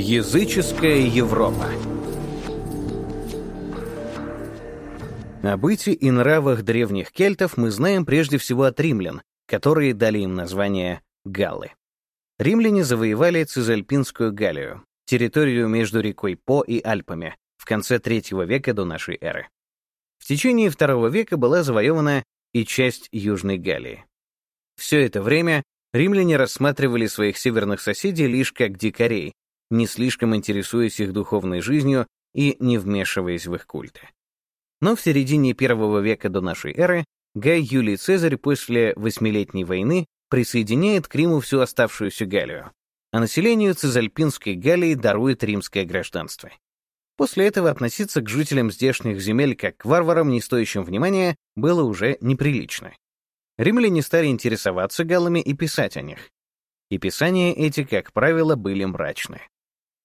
Языческая Европа О быте и нравах древних кельтов мы знаем прежде всего от римлян, которые дали им название галлы. Римляне завоевали Цизальпинскую Галлию, территорию между рекой По и Альпами, в конце III века до нашей эры. В течение II века была завоевана и часть Южной Галлии. Все это время римляне рассматривали своих северных соседей лишь как дикарей, не слишком интересуясь их духовной жизнью и не вмешиваясь в их культы. Но в середине первого века до нашей эры Гай Юлий Цезарь после Восьмилетней войны присоединяет к Риму всю оставшуюся Галлию, а населению Цезальпинской Галлии дарует римское гражданство. После этого относиться к жителям здешних земель как к варварам, не стоящим внимания, было уже неприлично. Римляне стали интересоваться галлами и писать о них. И писания эти, как правило, были мрачны.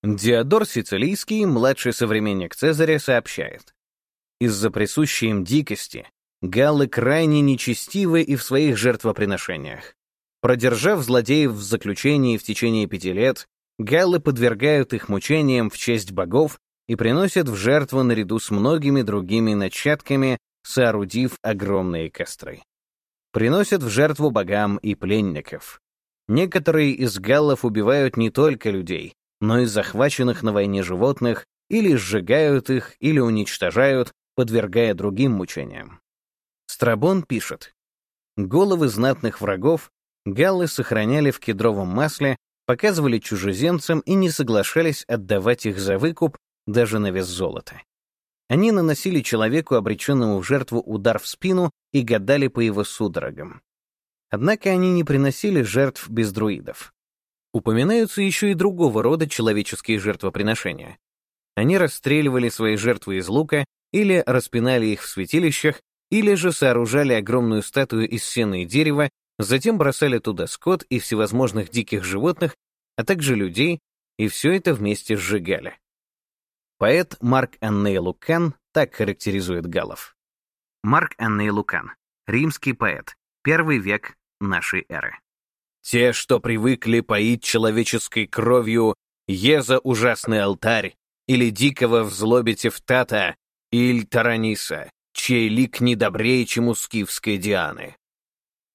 Диодор Сицилийский, младший современник Цезаря, сообщает, из-за присущей им дикости галлы крайне нечестивы и в своих жертвоприношениях. Продержав злодеев в заключении в течение пяти лет, галлы подвергают их мучениям в честь богов и приносят в жертву наряду с многими другими начатками, соорудив огромные костры. Приносят в жертву богам и пленников. Некоторые из галлов убивают не только людей, но и захваченных на войне животных, или сжигают их, или уничтожают, подвергая другим мучениям. Страбон пишет, «Головы знатных врагов галлы сохраняли в кедровом масле, показывали чужеземцам и не соглашались отдавать их за выкуп даже на вес золота. Они наносили человеку, обреченному в жертву, удар в спину и гадали по его судорогам. Однако они не приносили жертв без друидов. Упоминаются еще и другого рода человеческие жертвоприношения. Они расстреливали свои жертвы из лука или распинали их в святилищах, или же сооружали огромную статую из сена и дерева, затем бросали туда скот и всевозможных диких животных, а также людей, и все это вместе сжигали. Поэт Марк Анней Лукан так характеризует галлов. Марк Анней Лукан, римский поэт, первый век нашей эры. «Те, что привыкли поить человеческой кровью Еза ужасный алтарь, или дикого в злобе Тефтата, Иль Тараниса, чей лик не добрее, чем у скифской Дианы.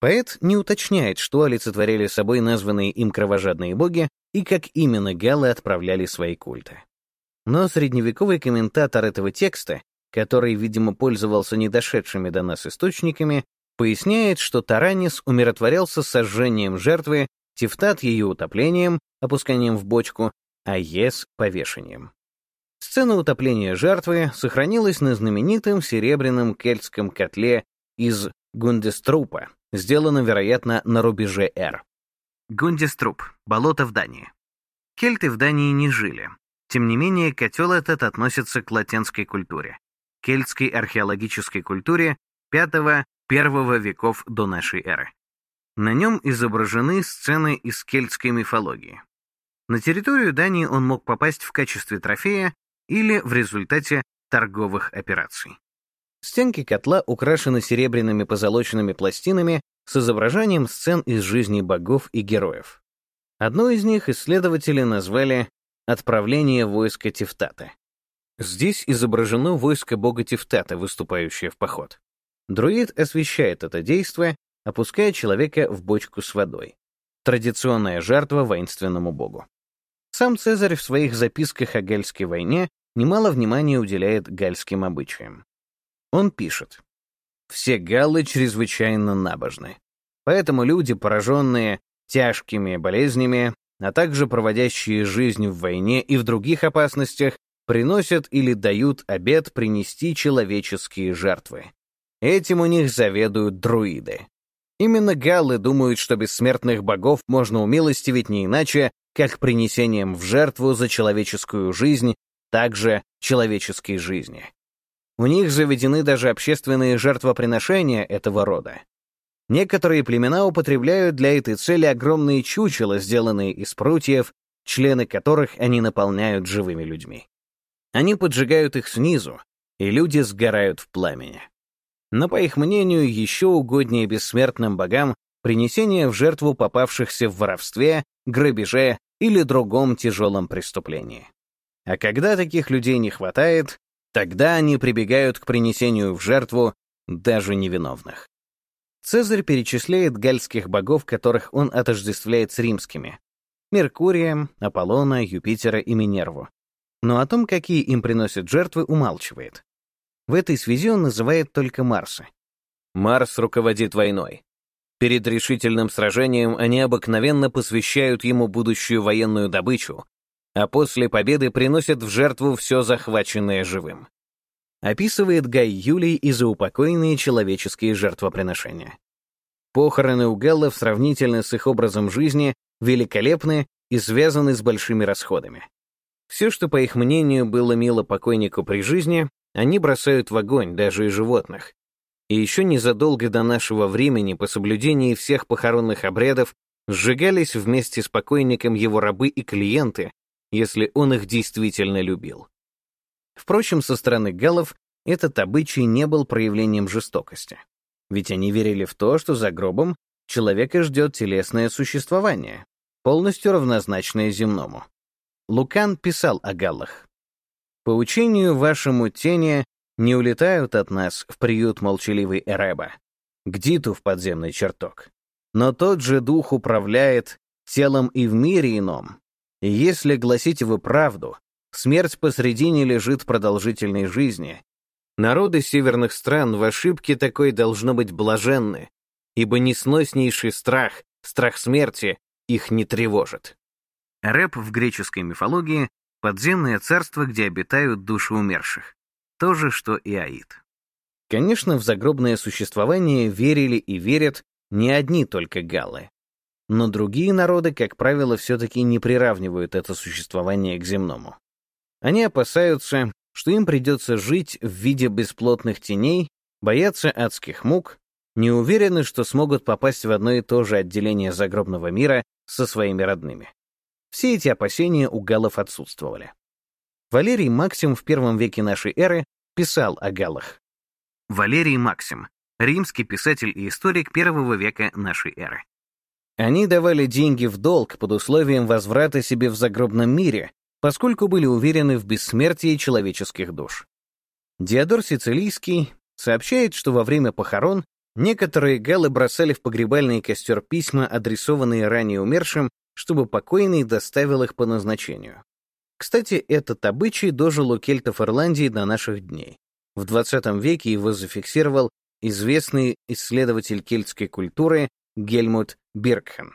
Поэт не уточняет, что олицетворяли собой названные им кровожадные боги и как именно галлы отправляли свои культы. Но средневековый комментатор этого текста, который, видимо, пользовался недошедшими до нас источниками, поясняет, что Таранис умиротворялся сожжением жертвы, Тефтат — ее утоплением, опусканием в бочку, а Ес — повешением. Сцена утопления жертвы сохранилась на знаменитом серебряном кельтском котле из Гундеструпа, сделанном, вероятно, на рубеже Р. Гундеструп — болото в Дании. Кельты в Дании не жили. Тем не менее, котел этот относится к латинской культуре, кельтской археологической культуре V-I веков до нашей эры. На нем изображены сцены из кельтской мифологии. На территорию Дании он мог попасть в качестве трофея или в результате торговых операций. Стенки котла украшены серебряными позолоченными пластинами с изображением сцен из жизни богов и героев. Одну из них исследователи назвали «Отправление войска Тефтата». Здесь изображено войско бога Тефтата, выступающее в поход. Друид освещает это действие, опуская человека в бочку с водой. Традиционная жертва воинственному богу. Сам Цезарь в своих записках о Гальской войне немало внимания уделяет гальским обычаям. Он пишет, «Все галлы чрезвычайно набожны, поэтому люди, пораженные тяжкими болезнями, а также проводящие жизнь в войне и в других опасностях, приносят или дают обет принести человеческие жертвы. Этим у них заведуют друиды. Именно галлы думают, что бессмертных богов можно умилостивить не иначе, как принесением в жертву за человеческую жизнь также человеческие жизни. У них заведены даже общественные жертвоприношения этого рода. Некоторые племена употребляют для этой цели огромные чучела, сделанные из прутьев, члены которых они наполняют живыми людьми. Они поджигают их снизу, и люди сгорают в пламени. Но, по их мнению, еще угоднее бессмертным богам принесение в жертву попавшихся в воровстве, грабеже или другом тяжелом преступлении. А когда таких людей не хватает, тогда они прибегают к принесению в жертву даже невиновных. Цезарь перечисляет гальских богов, которых он отождествляет с римскими. Меркурия, Аполлона, Юпитера и Минерву. Но о том, какие им приносят жертвы, умалчивает. В этой связи он называет только Марса. Марс руководит войной. Перед решительным сражением они обыкновенно посвящают ему будущую военную добычу, а после победы приносят в жертву все захваченное живым. Описывает Гай Юлий и заупокойные человеческие жертвоприношения. Похороны у галлов сравнительно с их образом жизни великолепны и связаны с большими расходами. Все, что, по их мнению, было мило покойнику при жизни, они бросают в огонь, даже и животных, и еще незадолго до нашего времени по соблюдении всех похоронных обрядов сжигались вместе с покойником его рабы и клиенты, если он их действительно любил. Впрочем, со стороны галлов этот обычай не был проявлением жестокости, ведь они верили в то, что за гробом человека ждет телесное существование, полностью равнозначное земному. Лукан писал о галлах. «По учению вашему тени не улетают от нас в приют молчаливый Эреба, к Диту в подземный чертог. Но тот же дух управляет телом и в мире ином. И если гласите вы правду, смерть посредине лежит продолжительной жизни. Народы северных стран в ошибке такой должно быть блаженны, ибо несноснейший страх, страх смерти, их не тревожит. Рэп в греческой мифологии — подземное царство, где обитают души умерших. То же, что и Аид. Конечно, в загробное существование верили и верят не одни только галлы. Но другие народы, как правило, все-таки не приравнивают это существование к земному. Они опасаются, что им придется жить в виде бесплотных теней, боятся адских мук, не уверены, что смогут попасть в одно и то же отделение загробного мира со своими родными. Все эти опасения у галлов отсутствовали. Валерий Максим в первом веке нашей эры писал о галлах. Валерий Максим, римский писатель и историк первого века нашей эры. Они давали деньги в долг под условием возврата себе в загробном мире, поскольку были уверены в бессмертии человеческих душ. Диодор Сицилийский сообщает, что во время похорон некоторые галлы бросали в погребальный костер письма, адресованные ранее умершим, чтобы покойный доставил их по назначению. Кстати, этот обычай дожил у кельтов Ирландии до наших дней. В XX веке его зафиксировал известный исследователь кельтской культуры Гельмут Биркхен.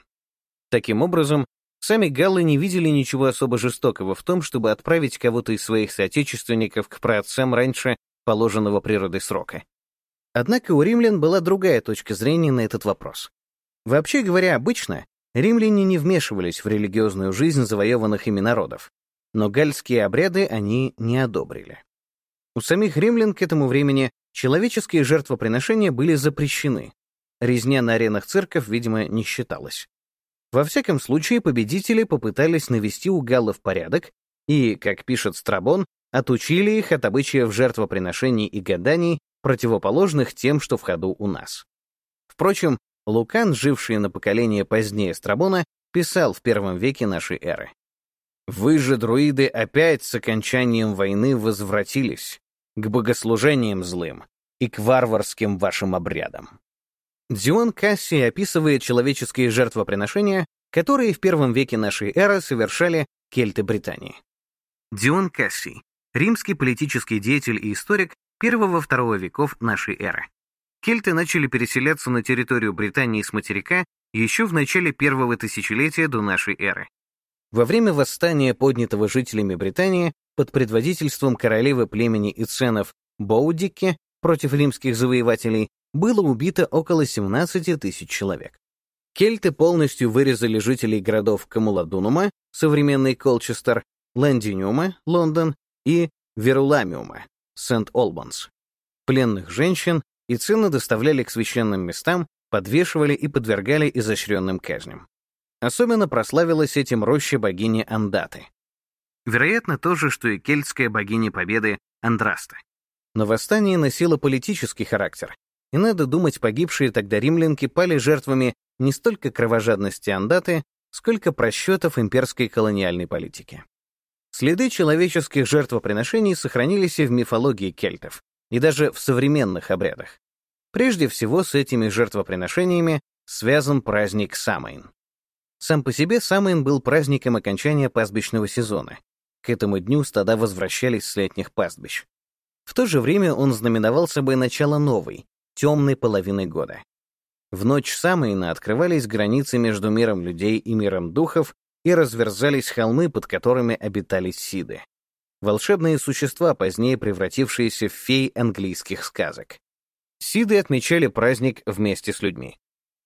Таким образом, сами галлы не видели ничего особо жестокого в том, чтобы отправить кого-то из своих соотечественников к праотцам раньше положенного природой срока. Однако у римлян была другая точка зрения на этот вопрос. Вообще говоря, обычно римляне не вмешивались в религиозную жизнь завоеванных ими народов, но гальские обряды они не одобрили. У самих римлян к этому времени человеческие жертвоприношения были запрещены. Резня на аренах цирков, видимо, не считалась. Во всяком случае, победители попытались навести у галлов порядок и, как пишет Страбон, отучили их от обычаев жертвоприношений и гаданий, противоположных тем, что в ходу у нас. Впрочем, Лукан, живший на поколение позднее Страбона, писал в первом веке нашей эры. Вы же, друиды, опять с окончанием войны возвратились к богослужениям злым и к варварским вашим обрядам. Дион Кассий описывает человеческие жертвоприношения, которые в первом веке нашей эры совершали кельты Британии. Дион Кассий — римский политический деятель и историк первого-второго веков нашей эры. Кельты начали переселяться на территорию Британии с материка еще в начале первого тысячелетия до нашей эры. Во время восстания, поднятого жителями Британии под предводительством королевы племени Иценов Боудики против римских завоевателей, было убито около 17 тысяч человек. Кельты полностью вырезали жителей городов Камуладунума, современный Колчестер, Ландиниума, Лондон и Веруламиума, Сент-Олбанс. Пленных женщин и цены доставляли к священным местам, подвешивали и подвергали изощренным казням. Особенно прославилась этим роща богини Андаты. Вероятно, то же, что и кельтская богиня победы Андраста. Но восстание носило политический характер, и надо думать, погибшие тогда римлянки пали жертвами не столько кровожадности Андаты, сколько просчетов имперской колониальной политики. Следы человеческих жертвоприношений сохранились и в мифологии кельтов, и даже в современных обрядах. Прежде всего, с этими жертвоприношениями связан праздник Самайн. Сам по себе Самайн был праздником окончания пастбищного сезона. К этому дню стада возвращались с летних пастбищ. В то же время он знаменовал собой начало новой, темной половины года. В ночь Самайна открывались границы между миром людей и миром духов и разверзались холмы, под которыми обитали сиды. Волшебные существа, позднее превратившиеся в фей английских сказок. Сиды отмечали праздник вместе с людьми.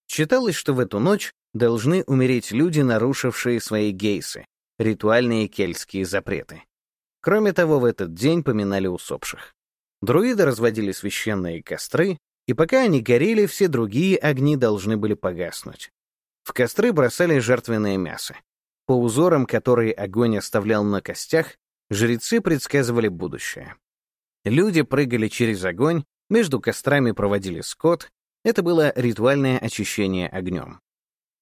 Считалось, что в эту ночь должны умереть люди, нарушившие свои гейсы, ритуальные кельтские запреты. Кроме того, в этот день поминали усопших. Друиды разводили священные костры, и пока они горели, все другие огни должны были погаснуть. В костры бросали жертвенное мясо. По узорам, которые огонь оставлял на костях, жрецы предсказывали будущее. Люди прыгали через огонь, между кострами проводили скот. Это было ритуальное очищение огнем.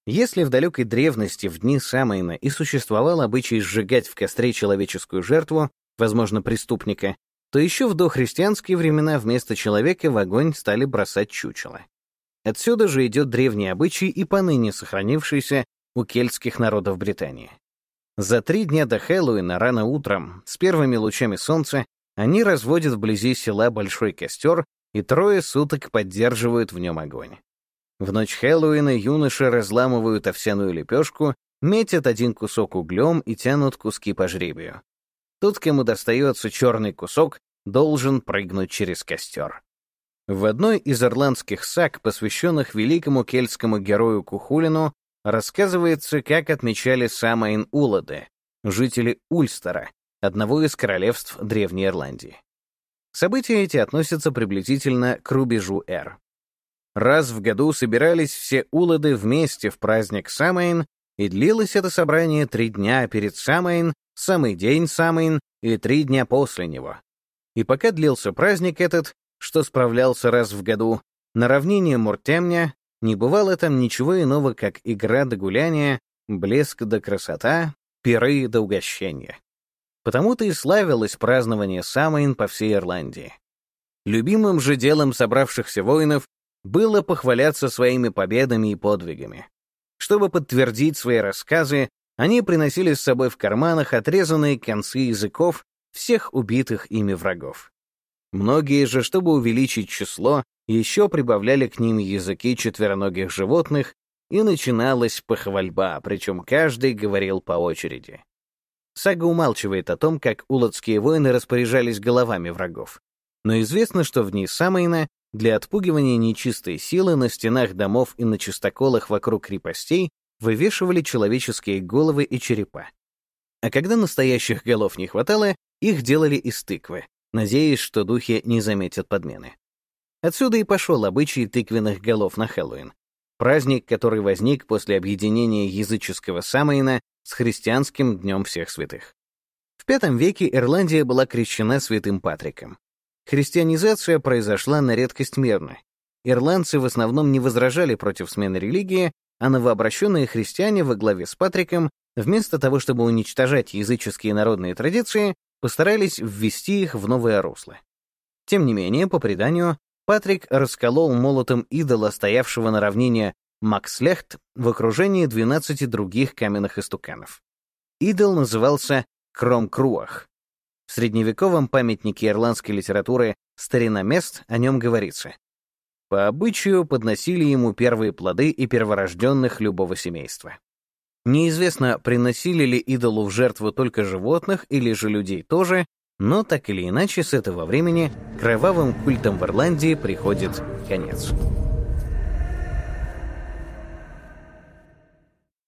Если в далекой древности, в дни Самайна, и существовал обычай сжигать в костре человеческую жертву, возможно, преступника, то еще в дохристианские времена вместо человека в огонь стали бросать чучело. Отсюда же идет древний обычай и поныне сохранившийся у кельтских народов Британии. За три дня до Хэллоуина рано утром, с первыми лучами солнца, они разводят вблизи села большой костер и трое суток поддерживают в нем огонь. В ночь Хэллоуина юноши разламывают овсяную лепешку, метят один кусок углем и тянут куски по жребию. Тот, кому достается черный кусок, должен прыгнуть через костер. В одной из ирландских саг, посвященных великому кельтскому герою Кухулину, рассказывается, как отмечали Самайн-Улады, жители Ульстера, одного из королевств Древней Ирландии. События эти относятся приблизительно к рубежу Эр. Раз в году собирались все улады вместе в праздник Самайн, и длилось это собрание три дня перед Самайн, самый день Самайн и три дня после него. И пока длился праздник этот, что справлялся раз в году, на равнине Муртемне не бывало там ничего иного, как игра да гуляния, блеск да красота, пиры да угощения. Потому-то и славилось празднование Самайн по всей Ирландии. Любимым же делом собравшихся воинов было похваляться своими победами и подвигами. Чтобы подтвердить свои рассказы, они приносили с собой в карманах отрезанные концы языков всех убитых ими врагов. Многие же, чтобы увеличить число, еще прибавляли к ним языки четвероногих животных, и начиналась похвальба, причем каждый говорил по очереди. Сага умалчивает о том, как улодские воины распоряжались головами врагов. Но известно, что в Самайна для отпугивания нечистой силы на стенах домов и на чистоколах вокруг крепостей вывешивали человеческие головы и черепа. А когда настоящих голов не хватало, их делали из тыквы, надеясь, что духи не заметят подмены. Отсюда и пошел обычай тыквенных голов на Хэллоуин. Праздник, который возник после объединения языческого Самайна с христианским Днем Всех Святых. В V веке Ирландия была крещена святым Патриком. Христианизация произошла на редкость мирно. Ирландцы в основном не возражали против смены религии, а новообращенные христиане во главе с Патриком, вместо того, чтобы уничтожать языческие народные традиции, постарались ввести их в новое русло. Тем не менее, по преданию, Патрик расколол молотом идола, стоявшего на равнине Макслехт в окружении 12 других каменных истуканов. Идол назывался Кромкруах, в средневековом памятнике ирландской литературы «Старина мест» о нем говорится. По обычаю подносили ему первые плоды и перворожденных любого семейства. Неизвестно, приносили ли идолу в жертву только животных или же людей тоже, но так или иначе с этого времени кровавым культом в Ирландии приходит конец.